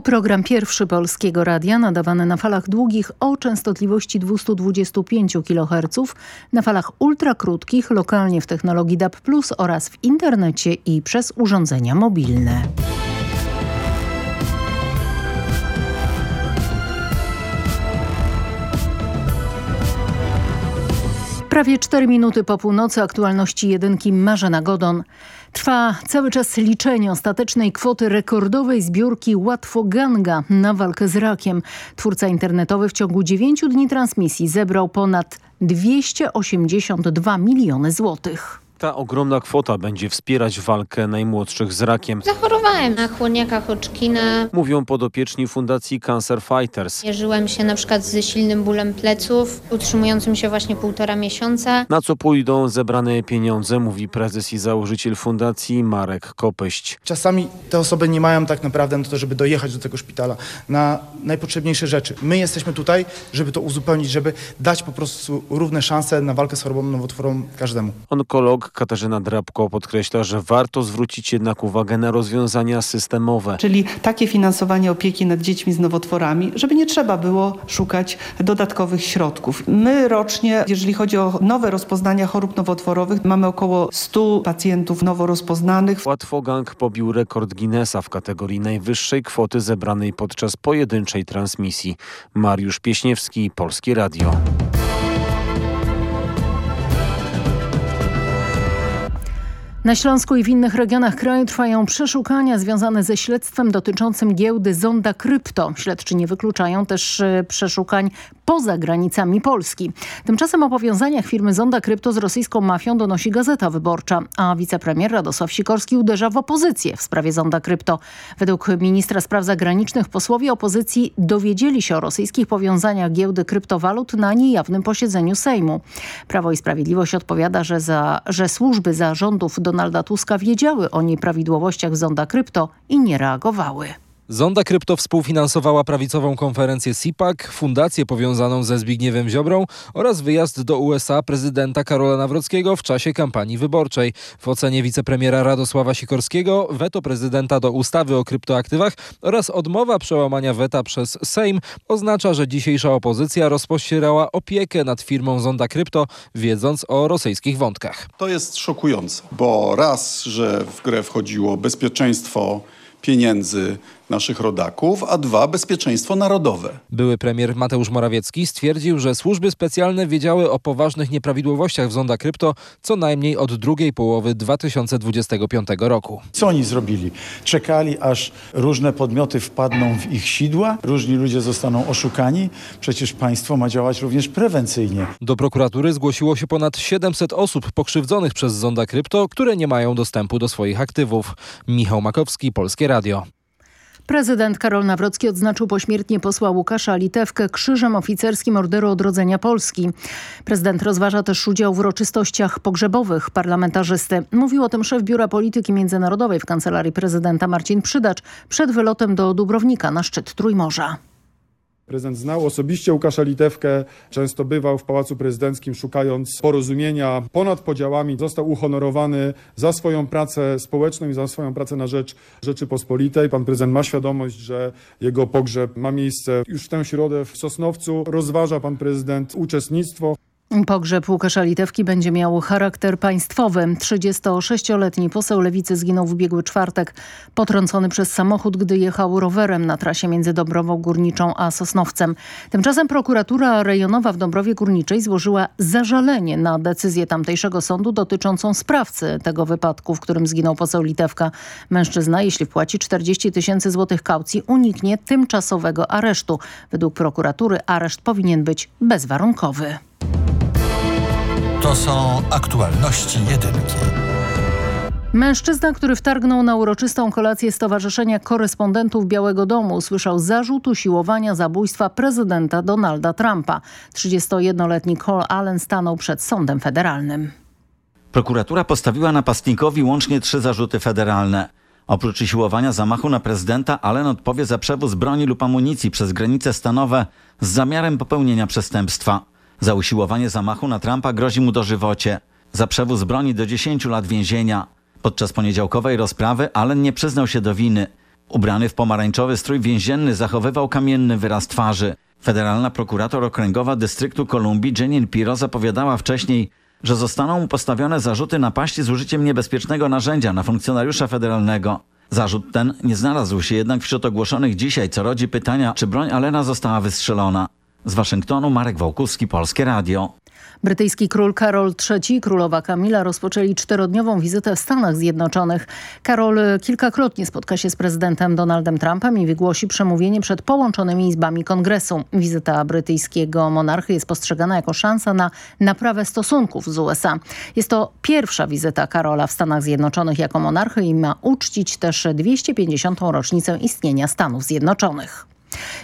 Program pierwszy Polskiego Radia nadawany na falach długich o częstotliwości 225 kHz, na falach ultrakrótkich lokalnie w technologii DAB+, oraz w internecie i przez urządzenia mobilne. Prawie 4 minuty po północy aktualności jedynki Marzena Godon. Trwa cały czas liczenie ostatecznej kwoty rekordowej zbiórki Łatwo Ganga na walkę z rakiem. Twórca internetowy w ciągu 9 dni transmisji zebrał ponad 282 miliony złotych. Ta ogromna kwota będzie wspierać walkę najmłodszych z rakiem. Zachorowałem na chłoniaka Hodgkina. Mówią podopieczni Fundacji Cancer Fighters. Mierzyłem się na przykład ze silnym bólem pleców, utrzymującym się właśnie półtora miesiąca. Na co pójdą zebrane pieniądze, mówi prezes i założyciel fundacji Marek Kopyść. Czasami te osoby nie mają tak naprawdę na to, żeby dojechać do tego szpitala, na najpotrzebniejsze rzeczy. My jesteśmy tutaj, żeby to uzupełnić, żeby dać po prostu równe szanse na walkę z chorobą nowotworową każdemu. Onkolog Katarzyna Drabko podkreśla, że warto zwrócić jednak uwagę na rozwiązania systemowe. Czyli takie finansowanie opieki nad dziećmi z nowotworami, żeby nie trzeba było szukać dodatkowych środków. My rocznie, jeżeli chodzi o nowe rozpoznania chorób nowotworowych, mamy około 100 pacjentów nowo rozpoznanych. Łatwogang pobił rekord Guinnessa w kategorii najwyższej kwoty zebranej podczas pojedynczej transmisji. Mariusz Pieśniewski, Polskie Radio. Na Śląsku i w innych regionach kraju trwają przeszukania związane ze śledztwem dotyczącym giełdy Zonda Krypto. Śledczy nie wykluczają też e, przeszukań poza granicami Polski. Tymczasem o powiązaniach firmy Zonda Krypto z rosyjską mafią donosi Gazeta Wyborcza, a wicepremier Radosław Sikorski uderza w opozycję w sprawie Zonda Krypto. Według ministra spraw zagranicznych posłowie opozycji dowiedzieli się o rosyjskich powiązaniach giełdy kryptowalut na niejawnym posiedzeniu Sejmu. Prawo i Sprawiedliwość odpowiada, że, za, że służby zarządów Donalda Tuska wiedziały o nieprawidłowościach Zonda Krypto i nie reagowały. Zonda Krypto współfinansowała prawicową konferencję CIPAC, fundację powiązaną ze Zbigniewem Ziobrą oraz wyjazd do USA prezydenta Karola Nawrockiego w czasie kampanii wyborczej. W ocenie wicepremiera Radosława Sikorskiego weto prezydenta do ustawy o kryptoaktywach oraz odmowa przełamania weta przez Sejm oznacza, że dzisiejsza opozycja rozpościerała opiekę nad firmą Zonda Krypto, wiedząc o rosyjskich wątkach. To jest szokujące, bo raz, że w grę wchodziło bezpieczeństwo pieniędzy naszych rodaków, a dwa bezpieczeństwo narodowe. Były premier Mateusz Morawiecki stwierdził, że służby specjalne wiedziały o poważnych nieprawidłowościach w Zonda Krypto co najmniej od drugiej połowy 2025 roku. Co oni zrobili? Czekali, aż różne podmioty wpadną w ich sidła, różni ludzie zostaną oszukani. Przecież państwo ma działać również prewencyjnie. Do prokuratury zgłosiło się ponad 700 osób pokrzywdzonych przez Zonda Krypto, które nie mają dostępu do swoich aktywów. Michał Makowski, Polskie Radio. Prezydent Karol Nawrocki odznaczył pośmiertnie posła Łukasza Litewkę Krzyżem Oficerskim Orderu Odrodzenia Polski. Prezydent rozważa też udział w uroczystościach pogrzebowych parlamentarzysty. Mówił o tym szef Biura Polityki Międzynarodowej w Kancelarii Prezydenta Marcin Przydacz przed wylotem do Dubrownika na szczyt Trójmorza. Prezydent znał osobiście Łukasza Litewkę, często bywał w Pałacu Prezydenckim szukając porozumienia ponad podziałami. Został uhonorowany za swoją pracę społeczną i za swoją pracę na rzecz Rzeczypospolitej. Pan prezydent ma świadomość, że jego pogrzeb ma miejsce już w tę środę w Sosnowcu. Rozważa pan prezydent uczestnictwo. Pogrzeb Łukasza Litewki będzie miał charakter państwowy. 36-letni poseł Lewicy zginął w ubiegły czwartek, potrącony przez samochód, gdy jechał rowerem na trasie między Dąbrową Górniczą a Sosnowcem. Tymczasem prokuratura rejonowa w Dąbrowie Górniczej złożyła zażalenie na decyzję tamtejszego sądu dotyczącą sprawcy tego wypadku, w którym zginął poseł Litewka. Mężczyzna, jeśli wpłaci 40 tysięcy złotych kaucji, uniknie tymczasowego aresztu. Według prokuratury areszt powinien być bezwarunkowy. To są aktualności jedynki. Mężczyzna, który wtargnął na uroczystą kolację Stowarzyszenia Korespondentów Białego Domu usłyszał zarzut usiłowania zabójstwa prezydenta Donalda Trumpa. 31-letni Cole Allen stanął przed sądem federalnym. Prokuratura postawiła napastnikowi łącznie trzy zarzuty federalne. Oprócz usiłowania zamachu na prezydenta, Allen odpowie za przewóz broni lub amunicji przez granice stanowe z zamiarem popełnienia przestępstwa. Za usiłowanie zamachu na Trumpa grozi mu dożywocie. Za przewóz broni do 10 lat więzienia. Podczas poniedziałkowej rozprawy Allen nie przyznał się do winy. Ubrany w pomarańczowy strój więzienny zachowywał kamienny wyraz twarzy. Federalna prokurator okręgowa dystryktu Kolumbii Jenin Piro zapowiadała wcześniej, że zostaną mu postawione zarzuty napaści z użyciem niebezpiecznego narzędzia na funkcjonariusza federalnego. Zarzut ten nie znalazł się jednak wśród ogłoszonych dzisiaj, co rodzi pytania, czy broń Alena została wystrzelona. Z Waszyngtonu Marek Wałkuski, Polskie Radio. Brytyjski król Karol III i królowa Kamila rozpoczęli czterodniową wizytę w Stanach Zjednoczonych. Karol kilkakrotnie spotka się z prezydentem Donaldem Trumpem i wygłosi przemówienie przed połączonymi izbami kongresu. Wizyta brytyjskiego monarchy jest postrzegana jako szansa na naprawę stosunków z USA. Jest to pierwsza wizyta Karola w Stanach Zjednoczonych jako monarchy i ma uczcić też 250. rocznicę istnienia Stanów Zjednoczonych.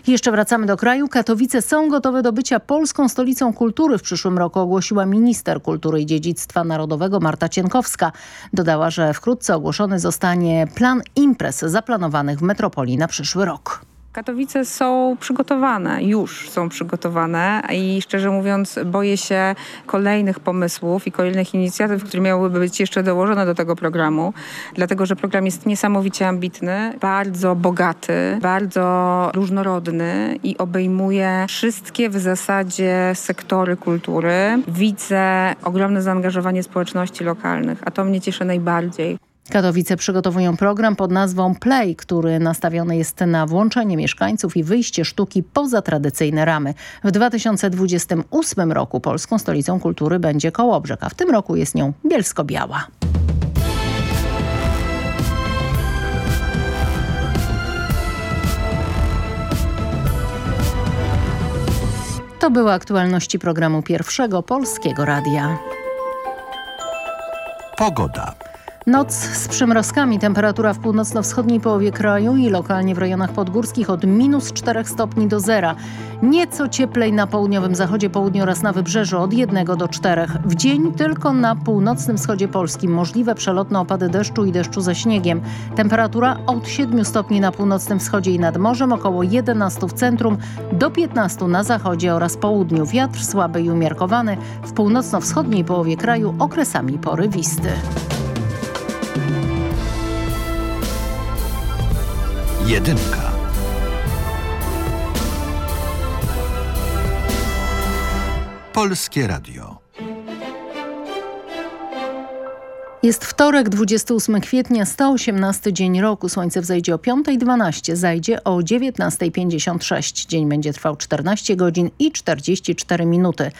Jeszcze wracamy do kraju. Katowice są gotowe do bycia polską stolicą kultury w przyszłym roku, ogłosiła minister kultury i dziedzictwa narodowego Marta Cienkowska. Dodała, że wkrótce ogłoszony zostanie plan imprez zaplanowanych w metropolii na przyszły rok. Katowice są przygotowane, już są przygotowane i szczerze mówiąc boję się kolejnych pomysłów i kolejnych inicjatyw, które miałyby być jeszcze dołożone do tego programu, dlatego że program jest niesamowicie ambitny, bardzo bogaty, bardzo różnorodny i obejmuje wszystkie w zasadzie sektory kultury. Widzę ogromne zaangażowanie społeczności lokalnych, a to mnie cieszy najbardziej. Katowice przygotowują program pod nazwą Play, który nastawiony jest na włączenie mieszkańców i wyjście sztuki poza tradycyjne ramy. W 2028 roku polską stolicą kultury będzie Kołobrzeg, a w tym roku jest nią Bielsko-Biała. To były aktualności programu Pierwszego Polskiego Radia. Pogoda. Noc z przymrozkami. Temperatura w północno-wschodniej połowie kraju i lokalnie w rejonach podgórskich od minus 4 stopni do zera. Nieco cieplej na południowym zachodzie, południu oraz na wybrzeżu od 1 do 4. W dzień tylko na północnym wschodzie Polski możliwe przelotne opady deszczu i deszczu ze śniegiem. Temperatura od 7 stopni na północnym wschodzie i nad morzem, około 11 w centrum, do 15 na zachodzie oraz południu. Wiatr słaby i umiarkowany. W północno-wschodniej połowie kraju okresami porywisty. Jedynka. Polskie Radio. Jest wtorek, 28 kwietnia, 118 dzień roku. Słońce wzejdzie o 5.12, zajdzie o 19.56. Dzień będzie trwał 14 godzin i 44 minuty.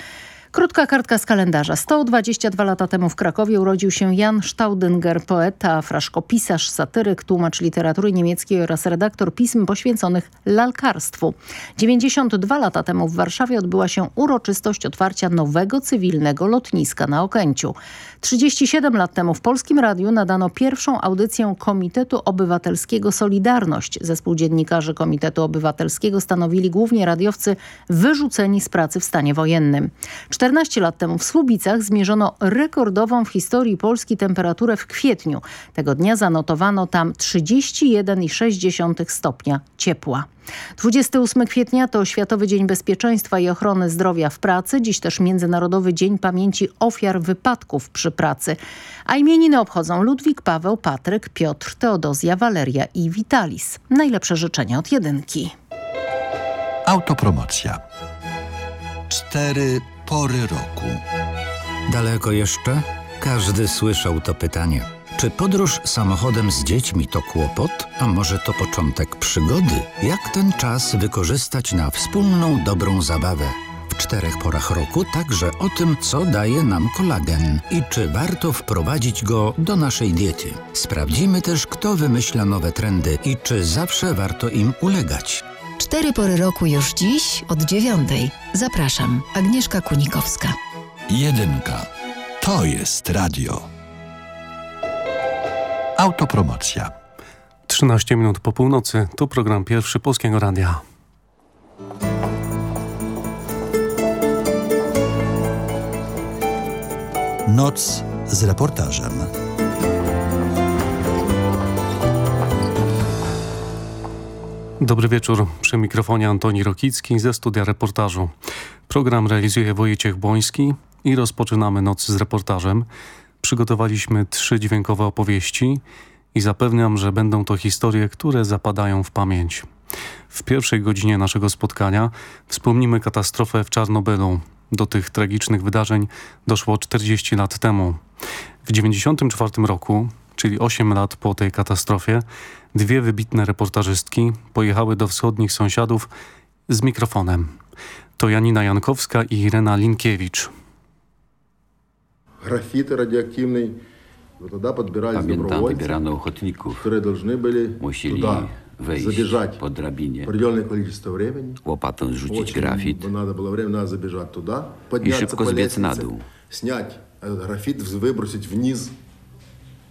Krótka kartka z kalendarza. 122 lata temu w Krakowie urodził się Jan Staudinger, poeta, fraszkopisarz, satyryk, tłumacz literatury niemieckiej oraz redaktor pism poświęconych lalkarstwu. 92 lata temu w Warszawie odbyła się uroczystość otwarcia nowego cywilnego lotniska na Okęciu. 37 lat temu w Polskim Radiu nadano pierwszą audycję Komitetu Obywatelskiego Solidarność. Zespół dziennikarzy Komitetu Obywatelskiego stanowili głównie radiowcy wyrzuceni z pracy w stanie wojennym. 14 lat temu w Słubicach zmierzono rekordową w historii Polski temperaturę w kwietniu. Tego dnia zanotowano tam 31,6 stopnia ciepła. 28 kwietnia to Światowy Dzień Bezpieczeństwa i Ochrony Zdrowia w Pracy, dziś też Międzynarodowy Dzień Pamięci Ofiar Wypadków przy Pracy. A imieniny obchodzą Ludwik, Paweł, Patryk, Piotr, Teodozja, Waleria i Witalis. Najlepsze życzenia od jedynki. Autopromocja. Cztery pory roku. Daleko jeszcze? Każdy słyszał to pytanie. Czy podróż samochodem z dziećmi to kłopot, a może to początek przygody? Jak ten czas wykorzystać na wspólną dobrą zabawę? W czterech porach roku także o tym, co daje nam kolagen i czy warto wprowadzić go do naszej diety. Sprawdzimy też, kto wymyśla nowe trendy i czy zawsze warto im ulegać. Cztery pory roku już dziś od dziewiątej. Zapraszam, Agnieszka Kunikowska. Jedynka. To jest radio. Autopromocja. 13 minut po północy. Tu program pierwszy Polskiego Radia. Noc z reportażem. Dobry wieczór. Przy mikrofonie Antoni Rokicki ze studia reportażu. Program realizuje Wojciech Błoński i rozpoczynamy noc z reportażem. Przygotowaliśmy trzy dźwiękowe opowieści. i zapewniam, że będą to historie, które zapadają w pamięć. W pierwszej godzinie naszego spotkania wspomnimy katastrofę w Czarnobylu. Do tych tragicznych wydarzeń doszło 40 lat temu. W 1994 roku, czyli 8 lat po tej katastrofie, dwie wybitne reportażystki pojechały do wschodnich sąsiadów z mikrofonem. To Janina Jankowska i Irena Linkiewicz. графиты радиоактивной. И вот тогда подбирались Памятам добровольцы, охотников, которые должны были туда забежать по драбине. определенное количество времени. Лопатом сжутить Очень графит. Надо было время, надо забежать туда, подняться и по лестнице, на дул. снять этот графит, выбросить вниз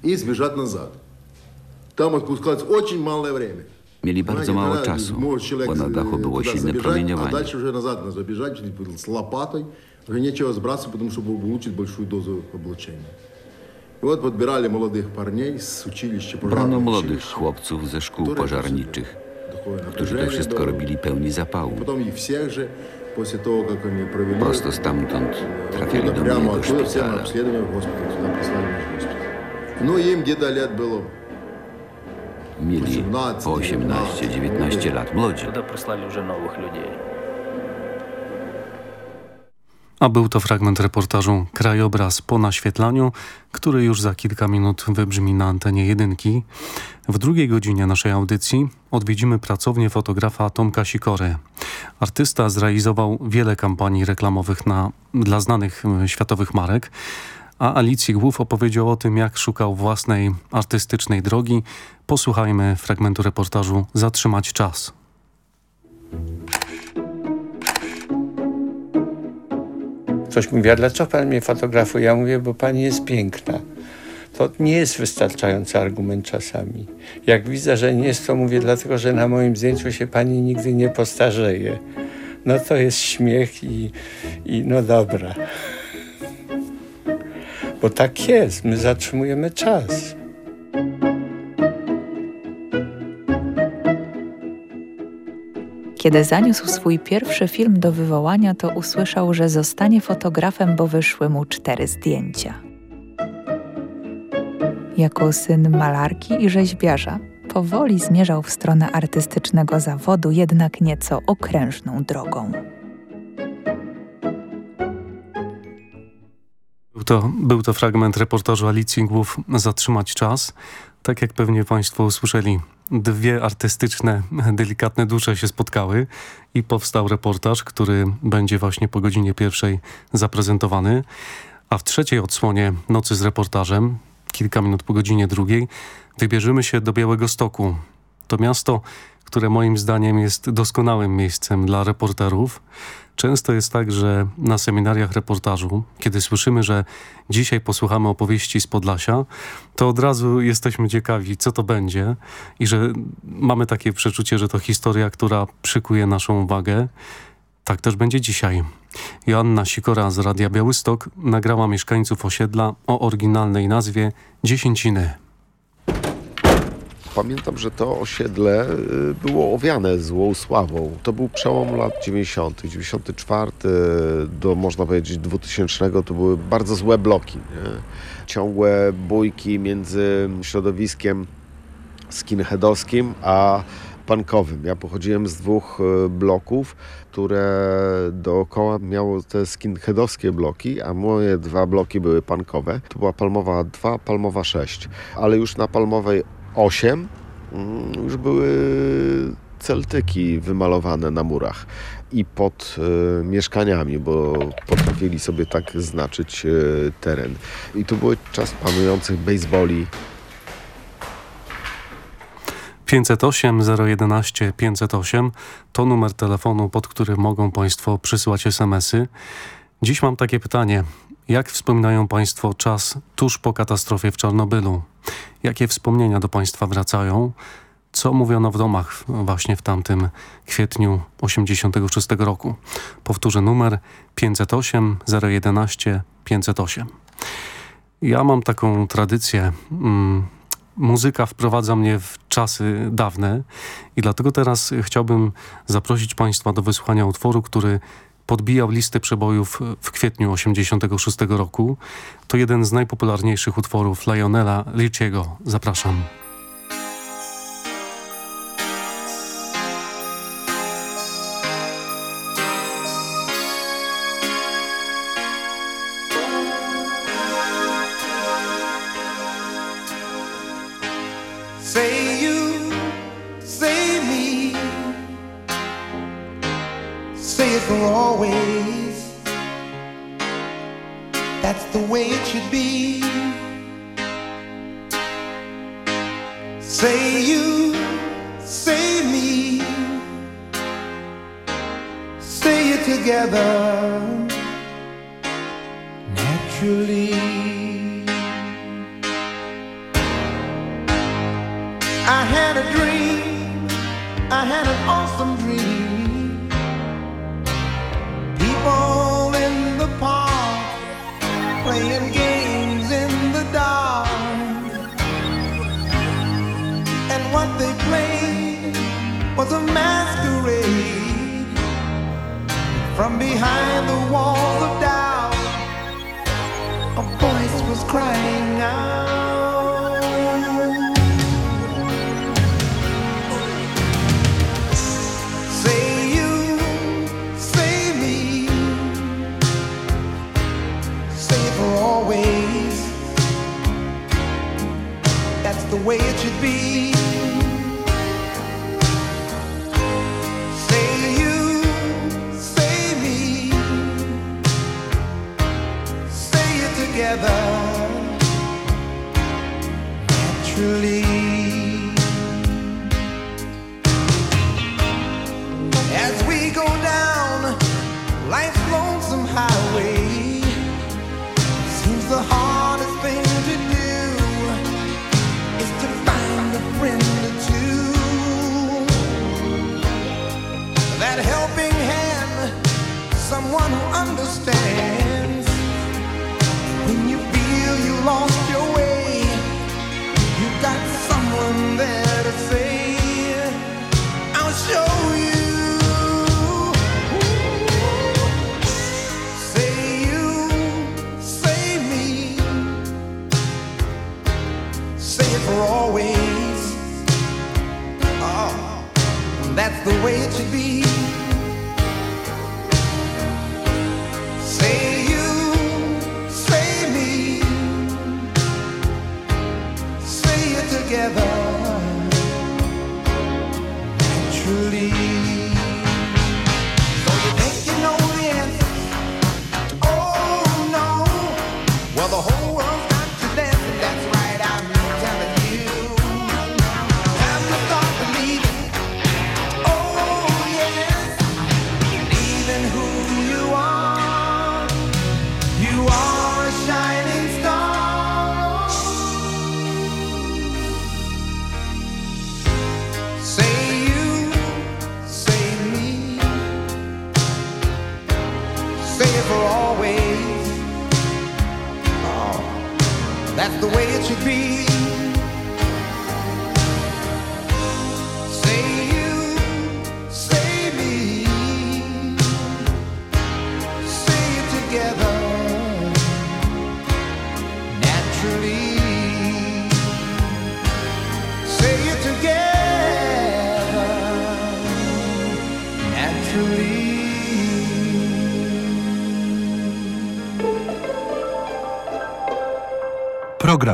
и сбежать назад. Там отпускалось очень малое время. Mieli bardzo mało czasu, bo na dachu było silne promieniowanie. A dalej już назад nas zabieżać, z łopatą уже нечего сбрасывать, потому что получит большую дозу облучения. І от відбирали молодих парней з училища Brano młodych chłopców ze szkół pożarniczych, którzy to wszystko robili pełni zapału. Prosto stamtąd trafiali do mnie do szpitala. No im где-то лет было Mieli po 18-19 lat młodzi. Туда прислали уже новых людей. A był to fragment reportażu Krajobraz po naświetlaniu, który już za kilka minut wybrzmi na antenie jedynki. W drugiej godzinie naszej audycji odwiedzimy pracownię fotografa Tomka Sikory. Artysta zrealizował wiele kampanii reklamowych na, dla znanych światowych marek, a Alicji Głów opowiedział o tym, jak szukał własnej artystycznej drogi. Posłuchajmy fragmentu reportażu Zatrzymać czas. Ktoś mówi, a dlaczego pan mnie fotografuje? Ja mówię, bo pani jest piękna. To nie jest wystarczający argument czasami. Jak widzę, że nie jest, to mówię, dlatego że na moim zdjęciu się pani nigdy nie postarzeje. No to jest śmiech i, i no dobra. Bo tak jest, my zatrzymujemy czas. Kiedy zaniósł swój pierwszy film do wywołania, to usłyszał, że zostanie fotografem, bo wyszły mu cztery zdjęcia. Jako syn malarki i rzeźbiarza, powoli zmierzał w stronę artystycznego zawodu, jednak nieco okrężną drogą. Był to, był to fragment reportażu Alicji Głów Zatrzymać czas. Tak jak pewnie Państwo usłyszeli, dwie artystyczne, delikatne dusze się spotkały i powstał reportaż, który będzie właśnie po godzinie pierwszej zaprezentowany. A w trzeciej odsłonie Nocy z reportażem, kilka minut po godzinie drugiej, wybierzemy się do Białego Stoku. To miasto, które moim zdaniem jest doskonałym miejscem dla reporterów. Często jest tak, że na seminariach reportażu, kiedy słyszymy, że dzisiaj posłuchamy opowieści z Podlasia, to od razu jesteśmy ciekawi, co to będzie i że mamy takie przeczucie, że to historia, która przykuje naszą uwagę. Tak też będzie dzisiaj. Joanna Sikora z Radia Białystok nagrała mieszkańców osiedla o oryginalnej nazwie Dziesięciny. Pamiętam, że to osiedle y, było owiane złą sławą. To był przełom lat 90., 94 do można powiedzieć 2000 to były bardzo złe bloki. Nie? Ciągłe bójki między środowiskiem skinheadowskim a punkowym. Ja pochodziłem z dwóch y, bloków, które dookoła miało te skinheadowskie bloki, a moje dwa bloki były punkowe. To była Palmowa 2, Palmowa 6, ale już na Palmowej 8 mm, już były celtyki wymalowane na murach i pod y, mieszkaniami, bo potrafili sobie tak znaczyć y, teren. I to były czas panujących baseballi 508 011 508 to numer telefonu, pod który mogą Państwo przysyłać SMS-y. Dziś mam takie pytanie. Jak wspominają Państwo czas tuż po katastrofie w Czarnobylu? Jakie wspomnienia do Państwa wracają? Co mówiono w domach właśnie w tamtym kwietniu 86 roku? Powtórzę numer 508 011 508. Ja mam taką tradycję. Mm, muzyka wprowadza mnie w czasy dawne i dlatego teraz chciałbym zaprosić Państwa do wysłuchania utworu, który podbijał listy przebojów w kwietniu 86 roku. To jeden z najpopularniejszych utworów Lionela Richiego. Zapraszam. Say it for always. That's the way it should be. Say you, say me, say it together naturally. Behind the walls of doubt. A voice was crying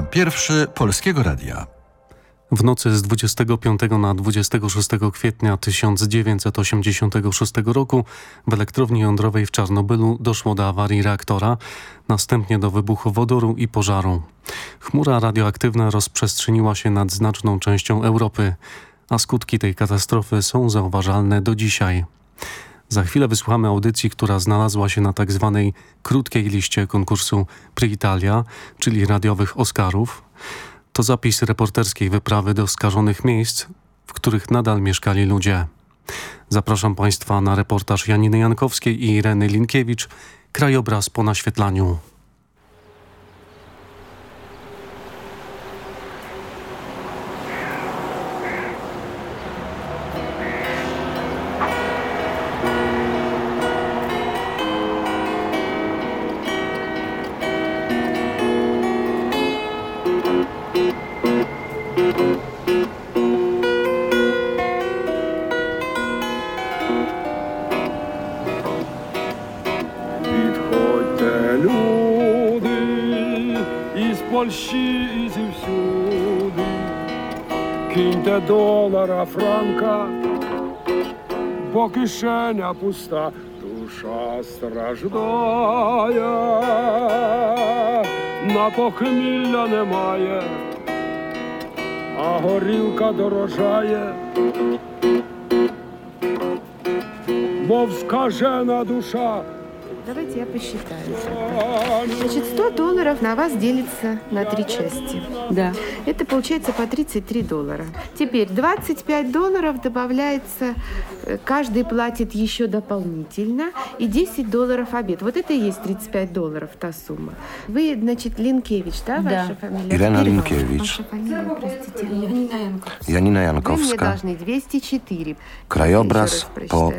Program pierwszy Polskiego Radia. W nocy z 25 na 26 kwietnia 1986 roku w elektrowni jądrowej w Czarnobylu doszło do awarii reaktora, następnie do wybuchu wodoru i pożaru. Chmura radioaktywna rozprzestrzeniła się nad znaczną częścią Europy, a skutki tej katastrofy są zauważalne do dzisiaj. Za chwilę wysłuchamy audycji, która znalazła się na tak zwanej krótkiej liście konkursu Pre-Italia, czyli radiowych Oscarów. To zapis reporterskiej wyprawy do skażonych miejsc, w których nadal mieszkali ludzie. Zapraszam Państwa na reportaż Janiny Jankowskiej i Ireny Linkiewicz, krajobraz po naświetlaniu. Кишеня пуста, душа страждає, на похмілля немає, а горілка дорожає, мов скажена душа. Давайте я посчитаю. Значит, 100 долларов на вас делится на три части. Да. Это получается по 33 доллара. Теперь 25 долларов добавляется, э, каждый платит еще дополнительно, и 10 долларов обед. Вот это и есть 35 долларов, та сумма. Вы, значит, Линкевич, да, Да. ваша фамилия? Теперь Linkiewicz. Ваша фамилия, простите. Janina Jankowska. Janina Вы мне должны 204. Krajobraz Еще раз po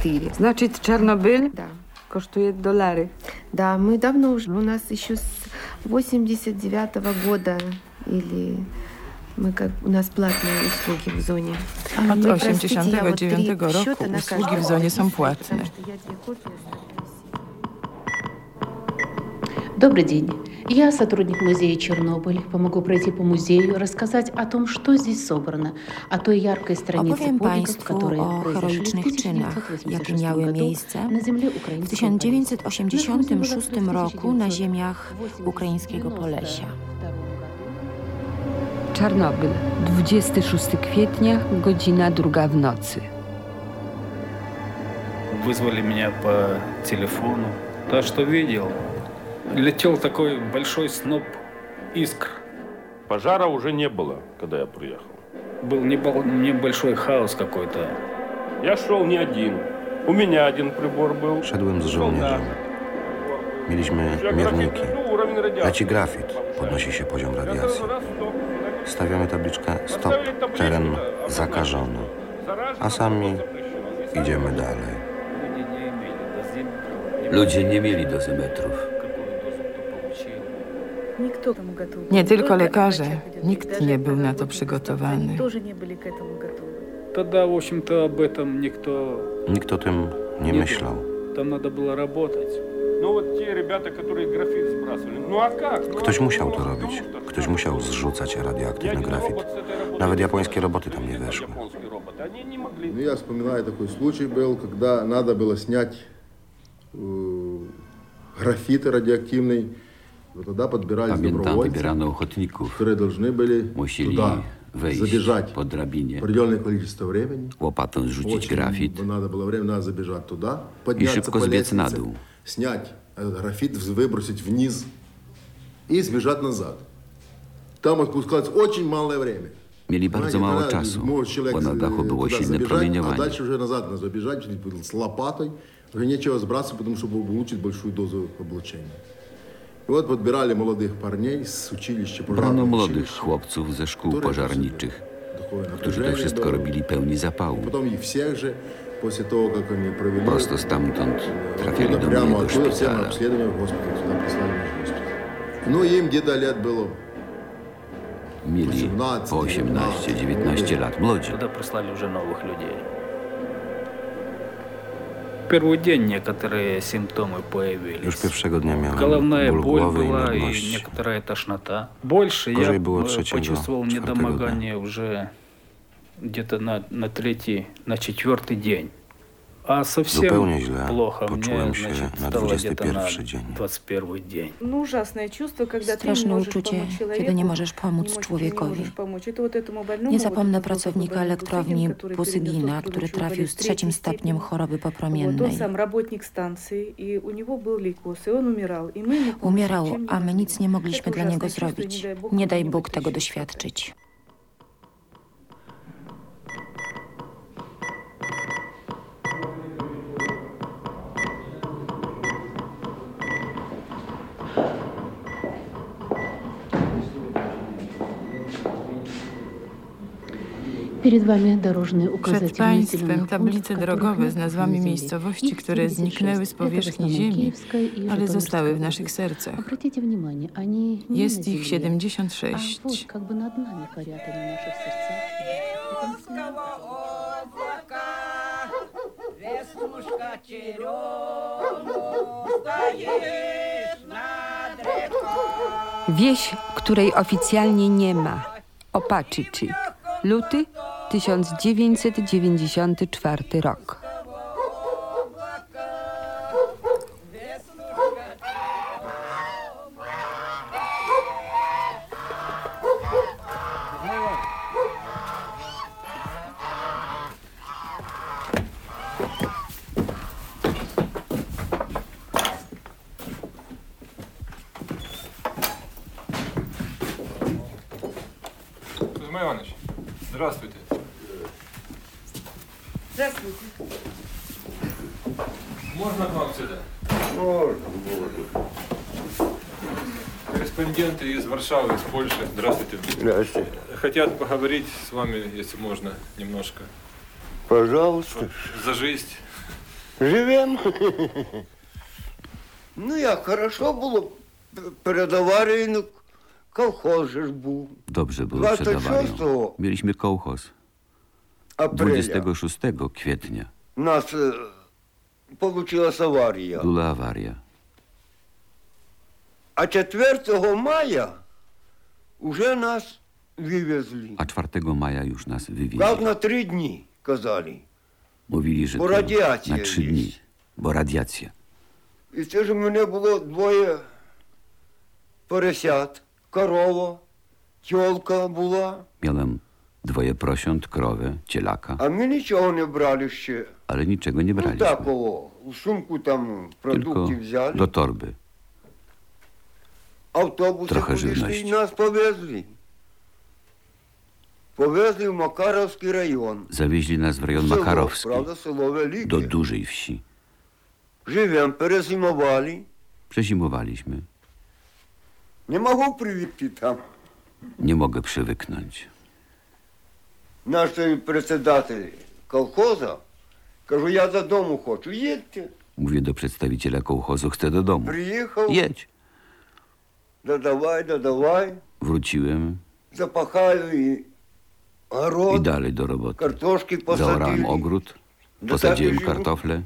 прочитаю. naświetleniu. 16, пишем один, 204. Значит, Чернобыль Да. коштует доллары. Да, мы давно уже. У нас еще с 89 года или мы как у нас платные услуги в зоне. От Мы, простите, я 89 вот три счета roku на usługi каждого w zonie są записываю, płatne. потому что Я сотрудник музея Чернобыль. Помогу пройти по музею, рассказать о том, что здесь собрано, о той яркой странице Opowiem подвигов, которые o произошли в heroicznych czynach, 1986 jakie miały году miejsce на земле w украинского 1986 roku na ziemiach ukraińskiego Polesia. Czarnobyl, 26 kwietnia, godzina druga w nocy. Вызвали меня по телефону. То, что видел, летел такой большой сноп искр. Пожара уже не было, когда я приехал. Был небо- небольшой хаос какой-то. Я шел не один. У меня один прибор был. Szedłem z żołnierzem. Mieliśmy mierniki. Leci grafit. Podnosi się poziom radiacji. Stawiamy tabliczkę stop. Teren zakażony. A sami idziemy dalej. Ludzie nie mieli dozymetrów. Nie tylko lekarze, nikt nie był na to przygotowany. Тоже не были к этому готовы. Тогда, в общем-то, об этом никто... Nikt o tym nie myślał. Там надо было работать. Ну вот те ребята, которые графит сбрасывали. Ну а как? Ну, Ktoś musiał to robić. Ktoś musiał zrzucać radioaktywny grafit. Nawet japońskie roboty tam nie weszły. Ну, я вспоминаю, такой случай был, когда надо было снять э, графиты радиоактивный. Вот тогда подбирались wybierano ochotników. которые должны были туда забежать po drabinie, определенное количество времени. łopatą zrzucić Очень grafit надо было время, надо забежать туда, подняться szybko по zbiec na лестнице, dół. снять этот графит, выбросить вниз и сбежать назад. Там отпускалось очень малое время. Mieli bardzo Понимаете, mało czasu, bo na dachu było silne promieniowanie. дальше уже назад надо забежать с лопатой. Уже нечего сбрасывать, потому что получить большую дозу облучения. И вот подбирали молодых парней с училища Brano пожарного młodych училища. chłopców ze szkół pożarniczych, Такое którzy to напряжение wszystko было. robili pełni zapału. Потом их всех же, после того, как они провели... Prosto stamtąd trafiali оттуда, do прямо mojego оттуда все на szpitala. обследование в госпиталь, сюда прислали в госпиталь. Ну, им где-то лет было Mieli po 18-19 lat, młodzi. Туда прислали уже новых людей. Первый день некоторые симптомы появились. Już pierwszego dnia miałem Головная ból боль głowy i была и nudność. некоторая тошнота. Больше Gorzej я było э, trzeciego, почувствовал czwartego недомогание уже где-то на, на третий, на четвертый день. Zupełnie źle poczułem się na 21 dzień. Straszne uczucie, kiedy nie możesz pomóc człowiekowi. Nie zapomnę pracownika elektrowni Pusygina, który trafił z trzecim stopniem choroby popromiennej. Umierał, a my nic nie mogliśmy dla niego zrobić. Nie daj Bóg tego doświadczyć. Przed указатели państwem населенных tablice пунктов, drogowe z которых nazwami нет на miejscowości, земле. które Их zniknęły 76. z Это в powierzchni основном ziemi, Киевская и ale zostały w Житомирская naszych области. sercach. Обратите внимание, они не Jest на ich земле, 76. а вот как Wieś, której oficjalnie nie ma. Opaczyczy. Luty 1994 rok. Варшавы, из Польши. Здравствуйте. Здравствуйте. Хотят поговорить с вами, если можно, немножко. Пожалуйста. За жизнь. Живем. Ну як, хорошо було перед аварією, ну, колхоз же ж був. Dobrze było przed awarią. 26 Mieliśmy kołchoz. апреля 26 kwietnia у нас е, получилась аварія. była awaria. А 4 мая уже нас вивезли. A 4 maja już nas wywieźli. Как на три дні, казали. Mówili, że Bo to radiacja na trzy jest. dni, bo radiacja. І це ж у мене було двоє поросят, корова, тьолка була. Miałem dwoje prosiąt, krowę, cielaka, А ми нічого не брали ще. ale niczego nie Ну braliśmy. такого, у сумку там Tylko продукти взяли. do torby. Автобуси Трохи підійшли живності. і нас повезли. Повезли в Макаровський район. Zawieźli nas w rejon Село, Makarowski, правда, село велике. do dużej wsi. Живем, перезимували. Przezimowaliśmy. Не можу привітки там. Nie mogę przywyknąć. Наш той председатель колхоза, кажу, я додому хочу. Їдьте. Mówię do przedstawiciela kołchozu, chcę do domu. Приїхав. Jedź. dodawaj, dodawaj. Wróciłem. Zapachali i ogród. I dalej do roboty. Kartoszki. Zaorałem ogród, posadziłem kartofle.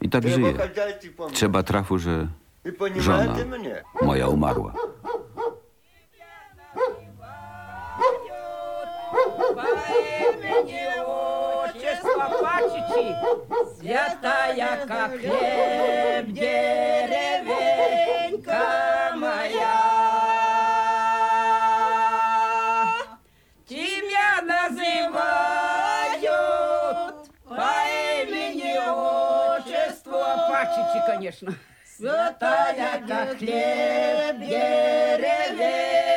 I tak żyję. Trzeba trafu, że żona moja umarła. Святая, как хлеб, деревенька моя. Тебя называют по имени отчеству Пачичи, конечно. Святая, как хлеб, деревенька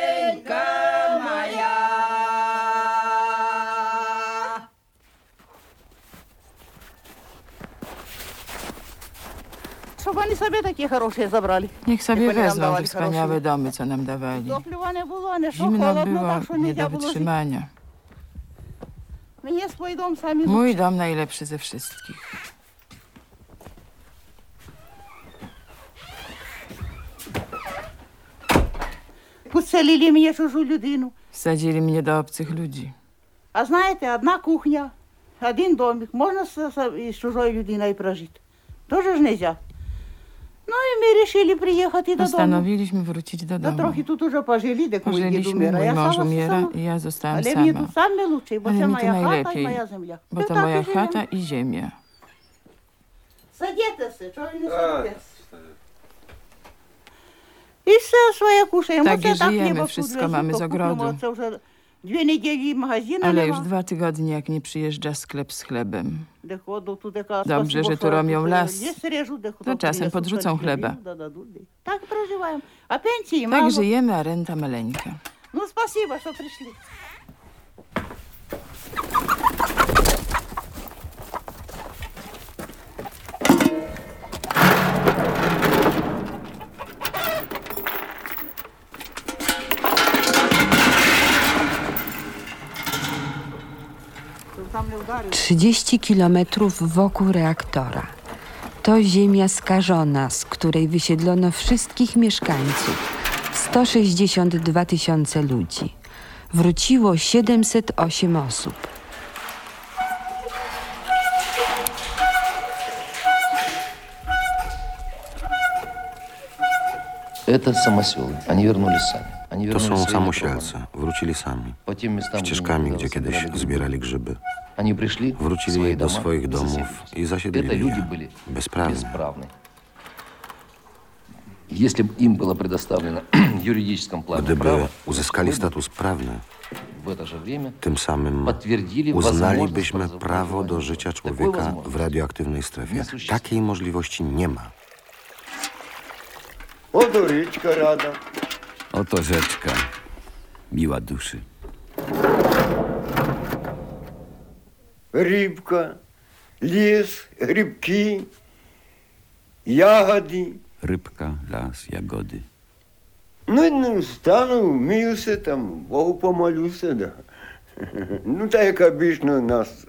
Щоб вони собі такі хороші забрали. Niech sobie Jak oni nam wezmą dawali te wspaniałe хороші. domy, co nam dawali. Топлива не було, не що Zimno холодно, było, так що nie не do було жити. wytrzymania. Мені свій дом самі Mój dom najlepszy ze wszystkich. Поселили мені чужу людину. Wsadzili mnie do obcych ludzi. А знаєте, одна кухня, один домик. Можна з, з, з чужою людиною прожити. Тоже ж нельзя. Ну і ми вирішили приїхати додому. Postanowiliśmy wrócić do Да domu. трохи тут уже пожили, де коли дід Pożyliśmy, умер. А mój я mąż сама, umiera сама. i ja zostałam Але мені sama. тут саме лучше, бо Ale це mi to моя хата і najlepiej, моя земля. bo Ми to так moja і живемо. chata i ziemia. Садітеся, чого ви не садитесь? І все своє кушаємо. Так Це і живемо, хліба тут wszystko лежить, mamy z то купимо. ogrodu. Це вже Dwie niedzieli magazynu Ale już dwa tygodnie, jak nie przyjeżdża sklep z chlebem. Dobrze, że tu robią las. To no czasem podrzucą chleba. Tak przeżywają. A pensji mało. Tak żyjemy, a renta maleńka. No spasiba, że przyszli. 30 kilometrów wokół reaktora. To ziemia skażona, z której wysiedlono wszystkich mieszkańców. 162 tysiące ludzi. Wróciło 708 osób. To są samosielce. Wrócili sami. Ścieżkami, gdzie kiedyś zbierali grzyby. Wrócili do swoich domów i zasiedlili je. Bezprawni. Gdyby uzyskali status prawny, tym samym uznalibyśmy prawo do życia człowieka w radioaktywnej strefie. Takiej możliwości nie ma. O, rada. Oto rzeczka. Miła duszy. рибка, ліс, грибки, ягоди. Рибка, лас, ягоди. Ну, стану, вміюся там, Богу помолюся, да. Ну, так як обічно нас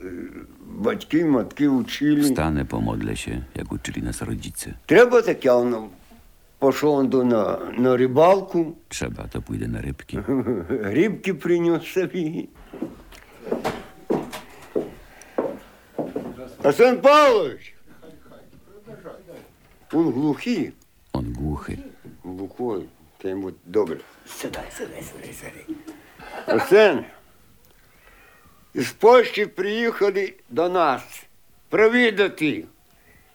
батьки, матки вчили. Встанę, pomodlę się, jak uczyli nas rodzice. Треба так я воно пішов до на, на рибалку, Trzeba, to pójdę na rybki. рибки приніс собі. Арсен Павлович! Он глухий. Он глухий. Глухой. Та йому добре. Сюди, сюди, сюди, сюди. Арсен, из Польши приехали до нас провідати.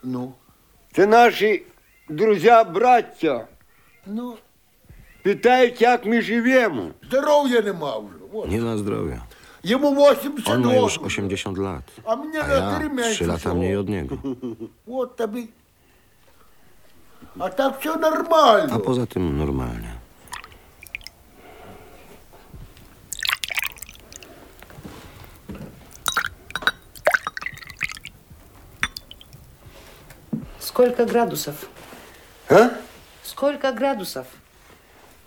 Ну. Це наші друзі, браття. Ну. Питають, як ми живемо. Здоров'я нема вже. Ні на здоров'я. Jemu 8 On ma już 80 lat. A mnie a ja 3 lata mniej od niego. A tak co normalnie. A poza tym normalnie. Сколько градусов? А? Сколько градусов?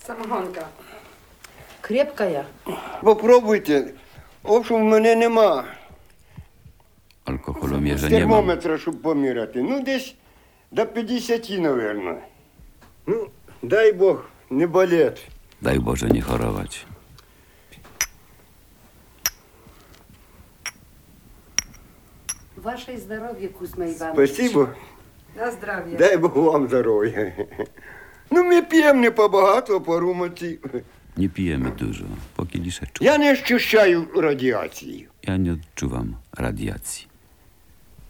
Самогонка. Крепкая. Попробуйте. В общем, в мене нема. Алкоголом'яжа нема. термометра, щоб поміряти. Ну, десь до 50, наверное. Ну, дай Бог, не болеть. Дай боже не хоровать. Ваше здоровье, Кузьма Иванович. Спасибо. На здоровье. Дай Бог вам здоровья. Ну, ми пьем не побагато, а по румаці. Nie pijemy dużo, po kieliszeczku. Ja nie odczuwam radiacji. Ja nie odczuwam radiacji.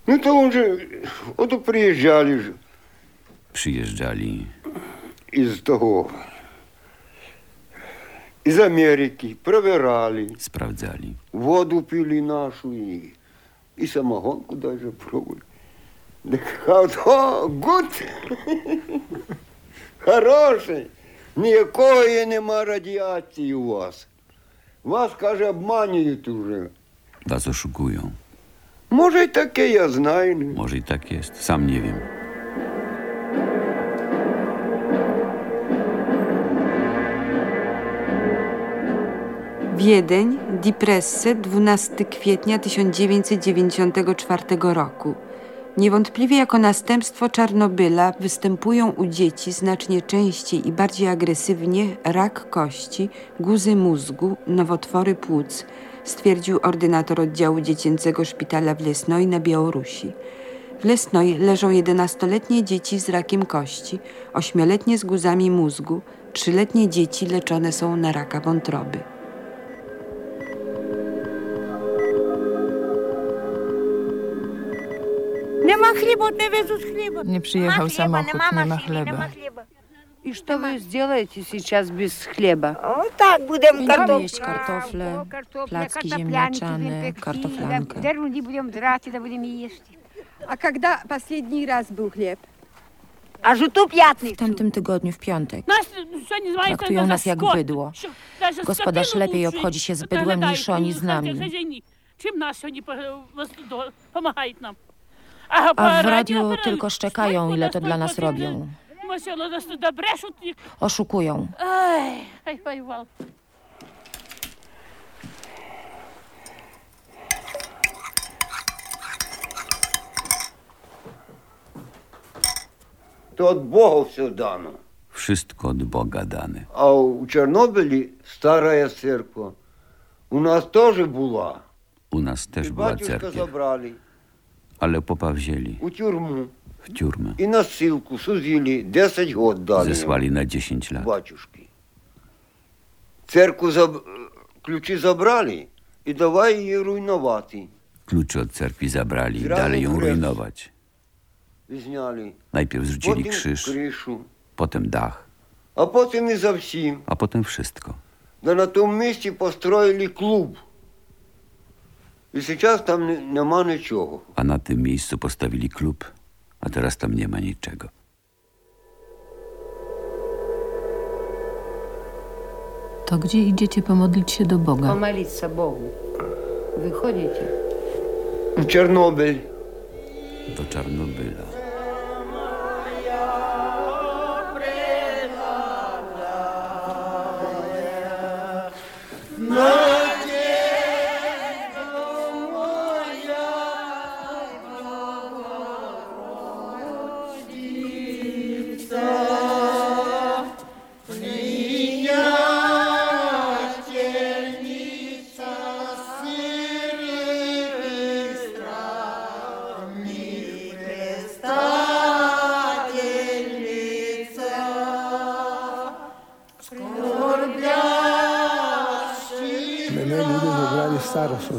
No to może, oto przyjeżdżali. Przyjeżdżali. I z tego. I z Ameryki, prowierali. Sprawdzali. Wodę pili naszą i, i samochodku daje próbuj. Tak, good. Хороший. Нікої нема радіації у вас. Вас, каже, обманюють уже. Was oszukują. Może i takie ja znajdę. Może i tak jest, sam nie wiem. Wiedeń, Dipresse, 12 kwietnia 1994 roku. Niewątpliwie jako następstwo Czarnobyla występują u dzieci znacznie częściej i bardziej agresywnie rak kości, guzy mózgu, nowotwory płuc, stwierdził ordynator oddziału dziecięcego szpitala w Lesnoi na Białorusi. W Lesnoi leżą 11-letnie dzieci z rakiem kości, 8-letnie z guzami mózgu, 3-letnie dzieci leczone są na raka wątroby. Nie chleba. Nie przyjechał samochód, nie ma chleba. I co wy сделаете сейчас bez chleba? O tak, będziemy kartofle. jeść kartofle, placki ziemniaczane, kartoflankę. Derundy będziemy drać, będziemy jeść. A kiedy ostatni raz był chleb? A rzutu piatny. W tamtym tygodniu, w piątek. No, Traktują nas jak bydło. Gospodarz lepiej obchodzi się z bydłem niż oni z nami. Znaczy, czym nas oni pomagają nam? a w radiu tylko szczekają, ile to dla nas robią. Oszukują. To od Boga все dano. Wszystko od Boga dane. A u Czernobyli stara cerkwa. U nas też była. U nas też była cerkiew. zabrali ale popa wzięli u тюрьму w ciurmę. i na syłku suzili 10 lat dalej. Zesłali na 10 lat. Baciuszki. Cerku zab... kluczy zabrali i dawaj jej rujnowati. Klucze od cerkwi zabrali, Zrazu dalej ją kres. rujnować. I. Najpierw zrzucili Potem krzyż, kryszu, potem dach, a potem i za wsi. a potem wszystko. Да на том месте построили клуб. A na tym miejscu postawili klub, a teraz tam nie ma niczego. To gdzie idziecie pomodlić się do Boga? Pomodlić się Bogu. Wychodzicie? W Czarnobyl. Do Czarnobyla.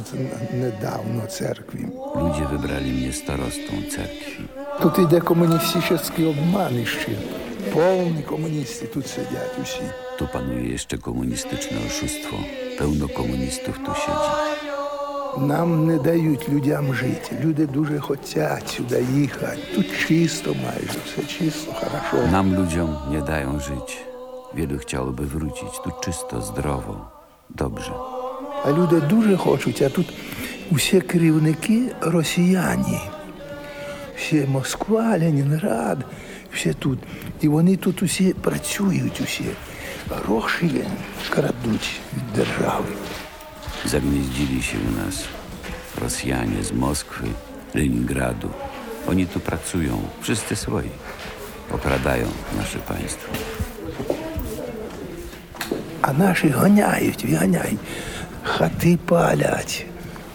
старосту недавно церкві. Ludzie wybrali mnie starostą cerkwi. Тут йде комуністичний обман іще. Повні комуністи тут сидять усі. Tu panuje jeszcze komunistyczne oszustwo. Pełno komunistów tu siedzi. Нам не дають людям жити. Люди дуже хочуть сюди їхати. Тут чисто майже, все чисто, хорошо. Nam ludziom nie dają żyć. Wielu chciałoby wrócić tu czysto, zdrowo, dobrze. А люди дуже хочуть, а тут усі керівники росіяни. Всі Москва, Ленінград, всі тут. І вони тут усі працюють усі. Гроші крадуть від держави. Zagnieździli się u nas Rosjanie z Moskwy, Leningradu. Oni tu pracują, wszyscy swoi. Okradają nasze państwo. А наші ганяють, виганяють. Хати палять,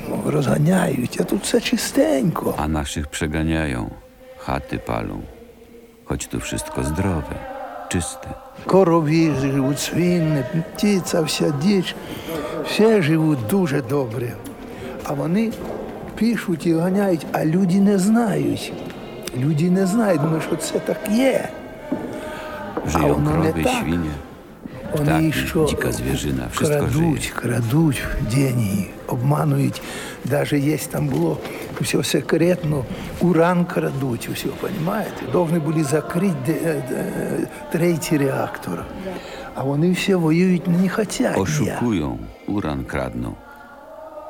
ну, розганяють, а тут все чистенько. A naszych przeganiają, chaty palą. Choć tu wszystko zdrowe, czyste. Корові живуть, свини, птиця, вся діч. Всі живуть дуже добре. А вони пишуть і ганяють, а люди не знають. Люди не знають, думають, що це так є. Żyją ono nie krowy, tak. świnie, Вони ptaki, що dzika zwierzyna, wszystko крадуть, żyje. крадуть деньги, обманують. Навіть є там було все секретно, уран крадуть, все, розумієте? Должны були закрити де- де- третій реактор. А вони всі воюють не хочуть. Oszukują, uran kradną.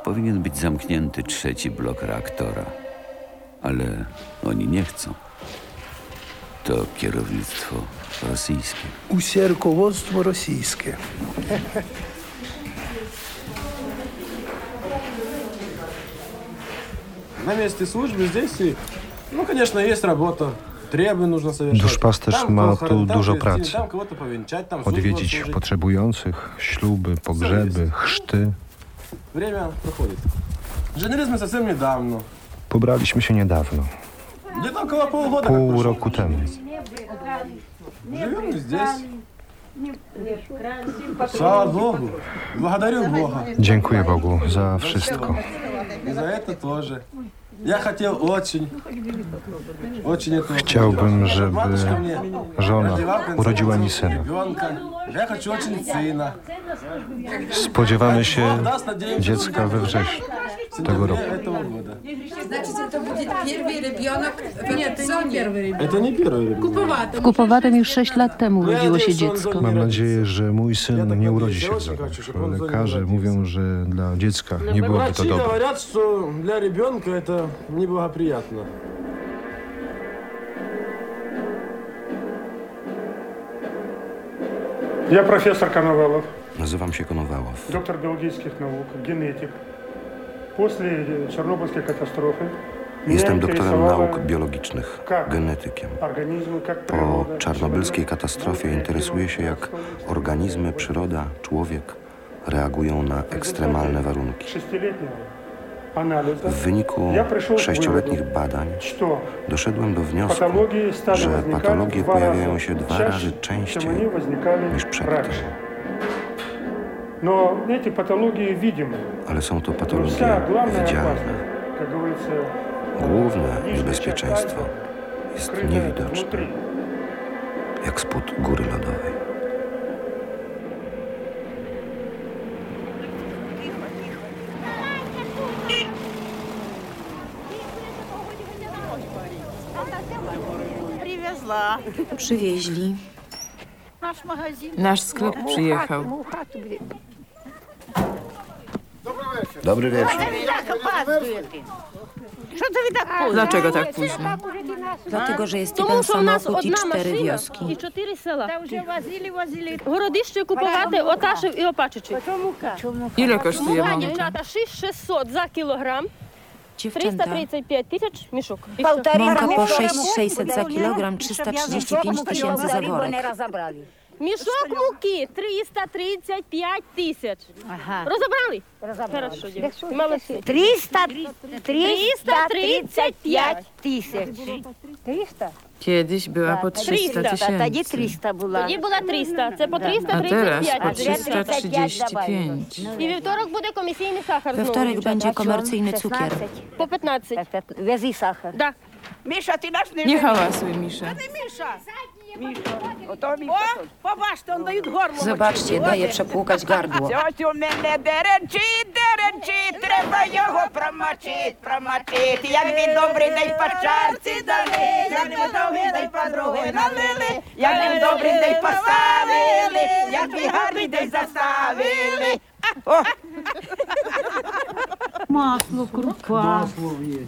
Powinien być zamknięty trzeci blok reaktora. Ale oni nie chcą. To kierownictwo rosyjskie. Усе руководство російське. На месте службы здесь, и, ну, конечно, есть работа. Требы нужно совершать. Duszpasterz Там ma похорон, tu там dużo крестины, pracy. Там кого-то повенчать, там службу Odwiedzić отслужить. potrzebujących, śluby, pogrzeby, chrzty. Время проходит. Женились мы совсем недавно. Pobraliśmy się niedawno, Где-то около полгода. как pół прошло. roku temu. Живем здесь. Слава Богу. Благодарю Бога. Dziękuję Bogu za wszystko. И за это тоже. Я хотел очень, очень этого. Chciałbym, żeby Матушка мне żona родила в конце urodziła mi концов syna. ребенка. Я хочу очень сына. Spodziewamy się Bóg даст, надеемся, dziecka we wrześniu tego roku. этого года. Значит, это будет первый ребенок в Нет, это не первый ребенок. Это не первый ребенок. W Kupowatym już 6 lat temu urodziło się dziecko. Mam nadzieję, że mój syn nie urodzi się w domu. Lekarze mówią, że dla dziecka nie byłoby to Врачи dobre. говорят, что для ребенка это неблагоприятно. Я профессор Коновалов, Nazywam się Konowałow. доктор биологических наук, генетик. После Чернобыльской катастрофы меня Jestem doktorem интересовало nauk biologicznych, как genetykiem. организмы, как Po природа, czarnobylskiej katastrofie interesuję się, jak organizmy, przyroda, człowiek reagują na ekstremalne warunki. W wyniku sześcioletnich badań doszedłem do wniosku, że patologie pojawiają się dwa razy częściej niż przedtem. Ale są to patologie widzialne. Główne niebezpieczeństwo jest niewidoczne, jak spód góry lodowej. Przywieźli. Наш магазин. Nasz sklep przyjechał. Dobry wieczór. Так опаздуєте. Що це ви так поздно? Dlaczego tak późno? Dlatego, że jest Тому jeden що в нас samochód i одна cztery машина і wioski. чотири села. Та вже возили, возили. Городище купувати Оташев і Опачичі. Ile kosztuje Мука, mąka? дівчата, 6600 за кілограм. Dziewczęta, 335 тисяч мішок. І mąka po все. 600 za kilogram, 335 tysięcy za worek. Мішок муки 335 тисяч. Розібрали? Хорошо, дівчата. Молодці. 300, 335 тисяч. 300? Kiedyś była po 300 Тоді tysięcy. 300 була. Тоді була 300, це по A teraz 335. po 335. І вівторок буде комісійний сахар We знову. wtorek дівчата. będzie komercyjny cukier. По 15. Вези сахар. Да. Міша, ти наш не Nie hałasuj, Misza. Міша. Ото Міша. О, побачте, он дають горло. Zobaczcie, daje przepłukać gardło. Ось у мене деренчить, деренчить, треба його промочить, промочить. Як він добрий день по чарці дали, як він довгий день по другий налили, як він добрий день поставили, як він гарний день заставили. А, о. Масло, крупа,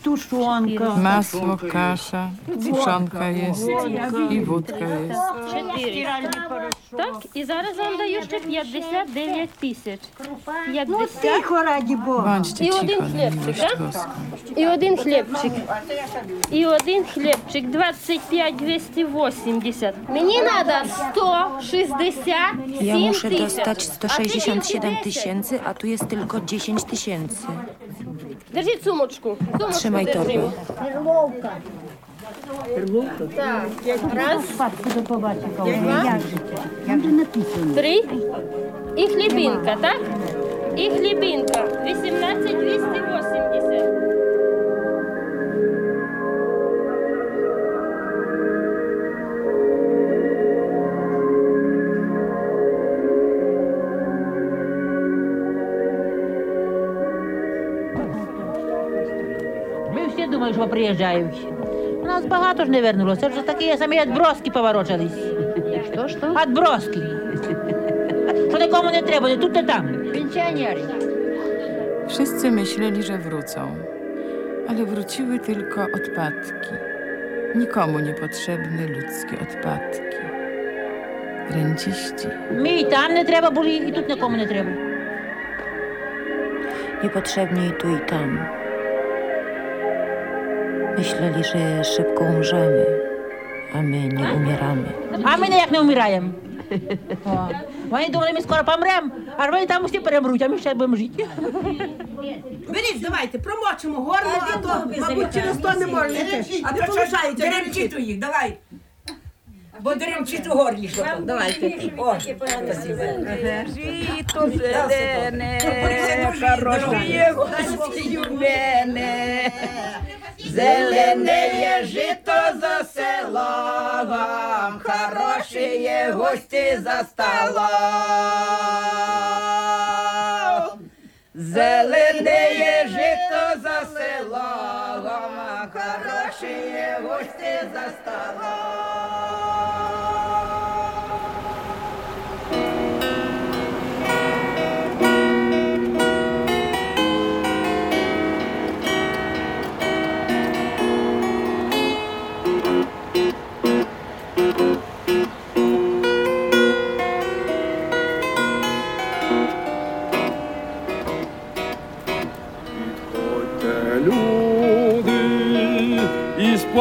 тушонка. Masło, kasza, suszonka jest i wódka jest. 4. Так, і зараз вам даю ще 59 тисяч. 50. Тихо, раді Бога. Bądźcie І cicho, один na хлібчик, miłość так? boską. І один хлібчик. І один хлібчик 25 280. Мені треба 167 Ja muszę тисяч. dostać А ти 167 тільки 10. tysięcy, a tu jest tylko 10 tysięcy. Держіть сумочку. Сумочку Trzymaj держи. torbę. Так, раз, До побачення. Два. Як же це? Як же написано? три. І хлібінка, так? І хлібінка. 18 280. Ми всі думали, що приїжджають. У нас багато ж не вернулося. Це вже такі самі відброски поворочились. Що, що? Відброски. Що нікому не треба, не тут, не там. Пенсіонери. Wszyscy myśleli, że wrócą, ale wróciły tylko odpadki. Nikomu niepotrzebne ludzkie odpadki. Ręciści. Ми і там не треба були, і тут нікому не треба. Niepotrzebni i tu i tam. Myśleli, że szybko umrzemy, a my nie umieramy. А ми ніяк не вмираємо. О. Вони думали, ми скоро помремо, а вони там усі перемруть, а ми ще будемо жити. Беріть, давайте, промочимо горло, а то, мабуть, через то не можете. А то залишається. Деремчіту їх, давай. Бо деремчіту горлі, що там. Давайте. О. Жито зелене, хороше у мене. Зелене є жито за селом, хороші гості за столом. Зелене є жито за селом, хороші гості за столом.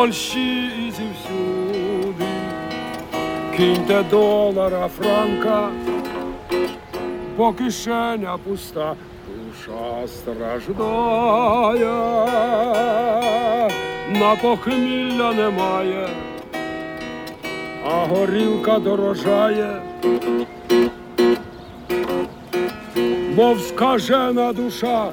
Польщі і зівсюди, киньте долара, франка, бо кишеня пуста, душа страждає, на похмілля немає, а горілка дорожає. bo wskażena dusza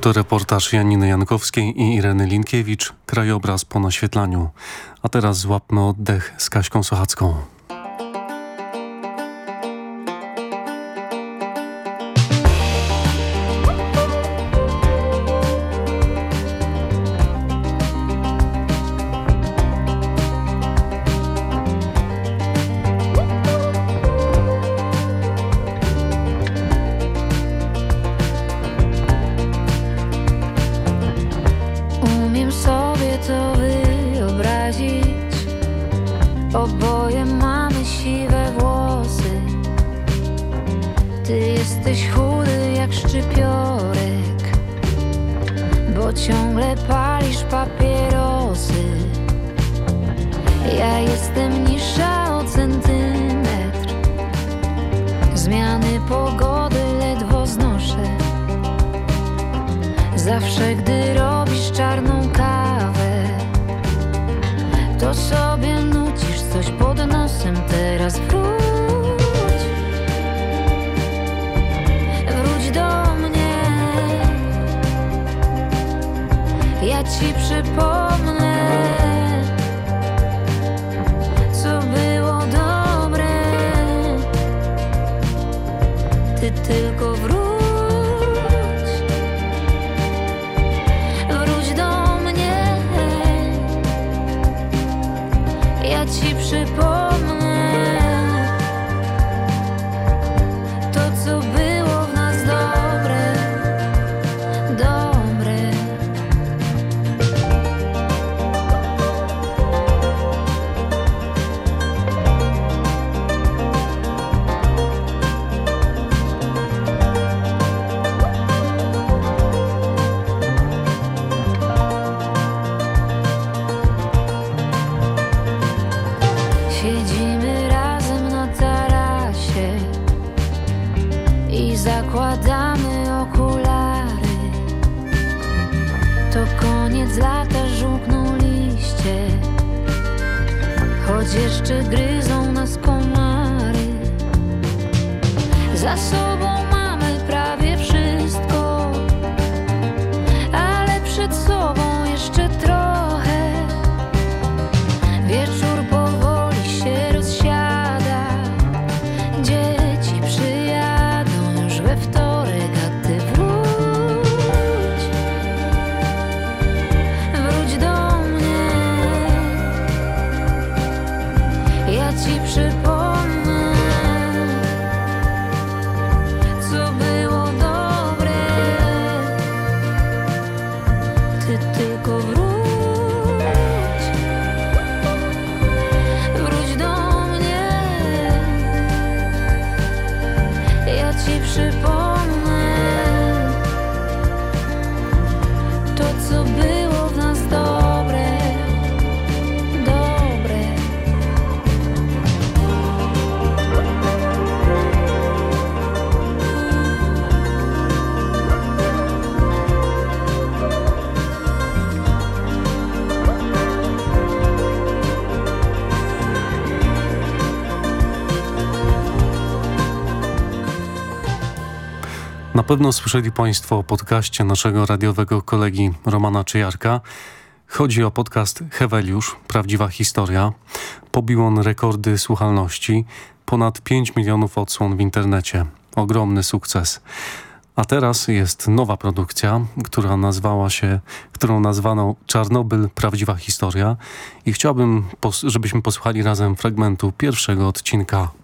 To reportaż Janiny Jankowskiej i Ireny Linkiewicz, krajobraz po naświetlaniu. A teraz złapmy oddech z Kaśką Sochacką. Ci przypomnę Na pewno słyszeli Państwo o podcaście naszego radiowego kolegi Romana Czyjarka. Chodzi o podcast Heweliusz, prawdziwa historia. Pobił on rekordy słuchalności, ponad 5 milionów odsłon w internecie. Ogromny sukces. A teraz jest nowa produkcja, która nazwała się, którą nazwano Czarnobyl, prawdziwa historia. I chciałbym, żebyśmy posłuchali razem fragmentu pierwszego odcinka.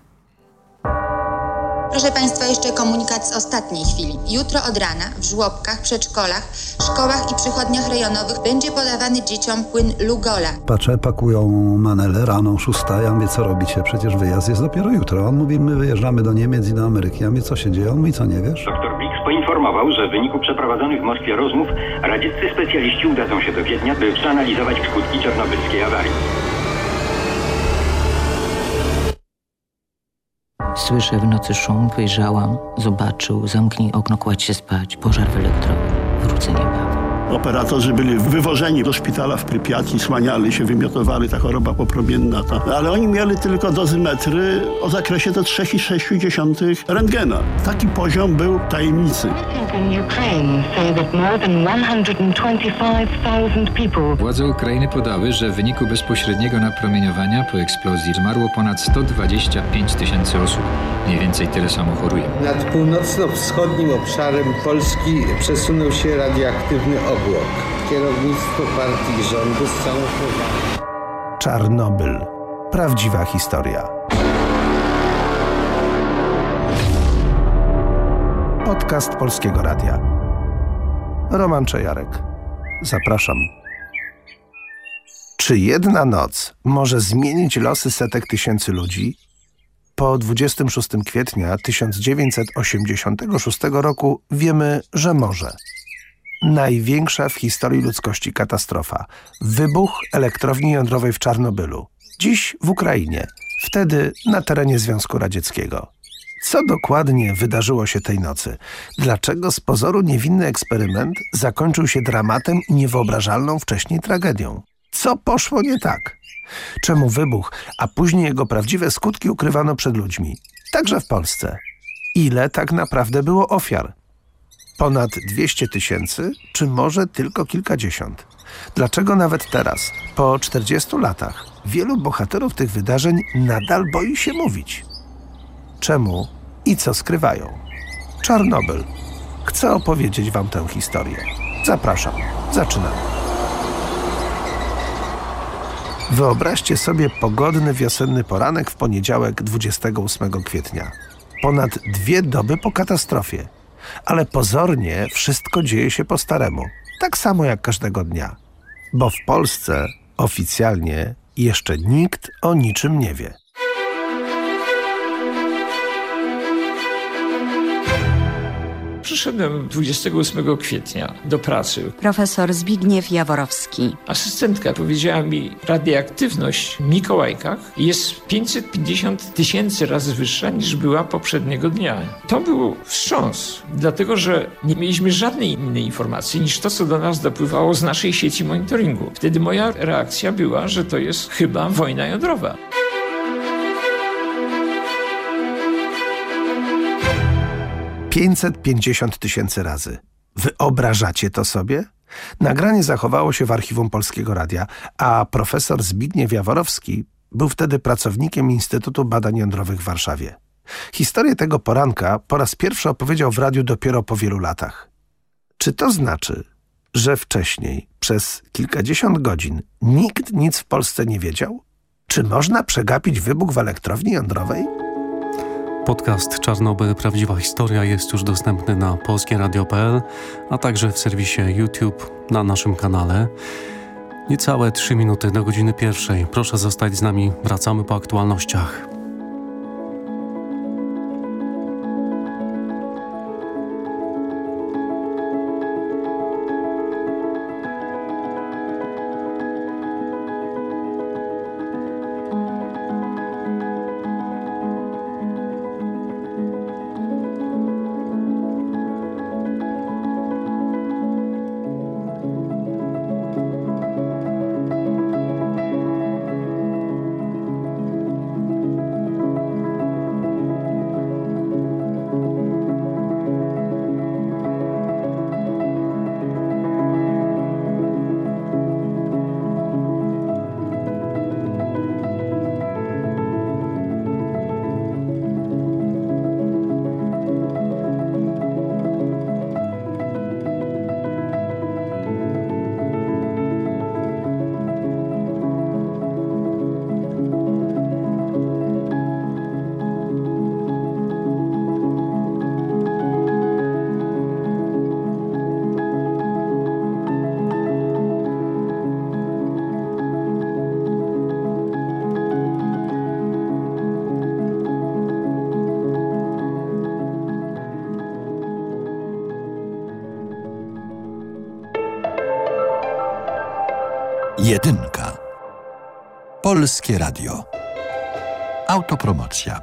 Proszę Państwa, jeszcze komunikat z ostatniej chwili. Jutro od rana w żłobkach, przedszkolach, szkołach i przychodniach rejonowych będzie podawany dzieciom płyn Lugola. Patrzę, pakują manele rano, szósta. Ja mówię, co robicie? Przecież wyjazd jest dopiero jutro. On mówi, my wyjeżdżamy do Niemiec i do Ameryki. Ja mówię, co się dzieje? On mówi, co nie wiesz? Dr Blix poinformował, że w wyniku przeprowadzonych w Moskwie rozmów radzieccy specjaliści udadzą się do Wiednia, by przeanalizować skutki czarnobylskiej awarii. Słyszę w nocy szum, wyjrzałam, zobaczył, zamknij okno, kładź się spać, pożar w elektrowni, wrócę niebawem. Operatorzy byli wywożeni do szpitala w Prypiaci, słaniali się, wymiotowali ta choroba popromienna. Ta. Ale oni mieli tylko dozymetry o zakresie do 3,6 rentgena. Taki poziom był tajemnicy. Władze Ukrainy podały, że w wyniku bezpośredniego napromieniowania po eksplozji zmarło ponad 125 tysięcy osób. Mniej więcej tyle samo choruje. Nad północno-wschodnim obszarem Polski przesunął się radioaktywny obłok. Kierownictwo partii rządu z całą. Czarnobyl. Prawdziwa historia. Podcast Polskiego Radia. Roman Czajarek. Zapraszam. Czy jedna noc może zmienić losy setek tysięcy ludzi? Po 26 kwietnia 1986 roku wiemy, że może. Największa w historii ludzkości katastrofa. Wybuch elektrowni jądrowej w Czarnobylu. Dziś w Ukrainie. Wtedy na terenie Związku Radzieckiego. Co dokładnie wydarzyło się tej nocy? Dlaczego z pozoru niewinny eksperyment zakończył się dramatem i niewyobrażalną wcześniej tragedią? Co poszło nie tak? Czemu wybuch, a później jego prawdziwe skutki ukrywano przed ludźmi? Także w Polsce. Ile tak naprawdę było ofiar? Ponad 200 tysięcy, czy może tylko kilkadziesiąt? Dlaczego nawet teraz, po 40 latach, wielu bohaterów tych wydarzeń nadal boi się mówić? Czemu i co skrywają? Czarnobyl. Chcę opowiedzieć wam tę historię. Zapraszam. Zaczynamy. Wyobraźcie sobie pogodny wiosenny poranek w poniedziałek 28 kwietnia. Ponad dwie doby po katastrofie. Ale pozornie wszystko dzieje się po staremu. Tak samo jak każdego dnia. Bo w Polsce oficjalnie jeszcze nikt o niczym nie wie. Przyszedłem 28 kwietnia do pracy. Profesor Zbigniew Jaworowski. Asystentka powiedziała mi, radioaktywność w Mikołajkach jest 550 tysięcy razy wyższa niż była poprzedniego dnia. To był wstrząs, dlatego że nie mieliśmy żadnej innej informacji niż to, co do nas dopływało z naszej sieci monitoringu. Wtedy moja reakcja była, że to jest chyba wojna jądrowa. 550 tysięcy razy. Wyobrażacie to sobie? Nagranie zachowało się w archiwum Polskiego Radia, a profesor Zbigniew Jaworowski był wtedy pracownikiem Instytutu Badań Jądrowych w Warszawie. Historię tego poranka po raz pierwszy opowiedział w radiu dopiero po wielu latach. Czy to znaczy, że wcześniej, przez kilkadziesiąt godzin, nikt nic w Polsce nie wiedział? Czy można przegapić wybuch w elektrowni jądrowej? Podcast Czarnobyl Prawdziwa Historia jest już dostępny na polskieradio.pl, a także w serwisie YouTube na naszym kanale. Niecałe 3 minuty do godziny pierwszej. Proszę zostać z nami, wracamy po aktualnościach. Jedynka. Polskie Radio. Autopromocja.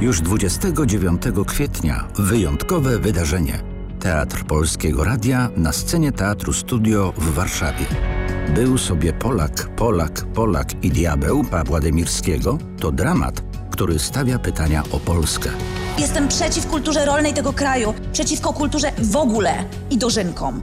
Już 29 kwietnia wyjątkowe wydarzenie. Teatr Polskiego Radia na scenie Teatru Studio w Warszawie. Był sobie Polak, Polak, Polak i diabeł Pawła Demirskiego to dramat, który stawia pytania o Polskę. Jestem przeciw kulturze rolnej tego kraju, przeciwko kulturze w ogóle i dożynkom.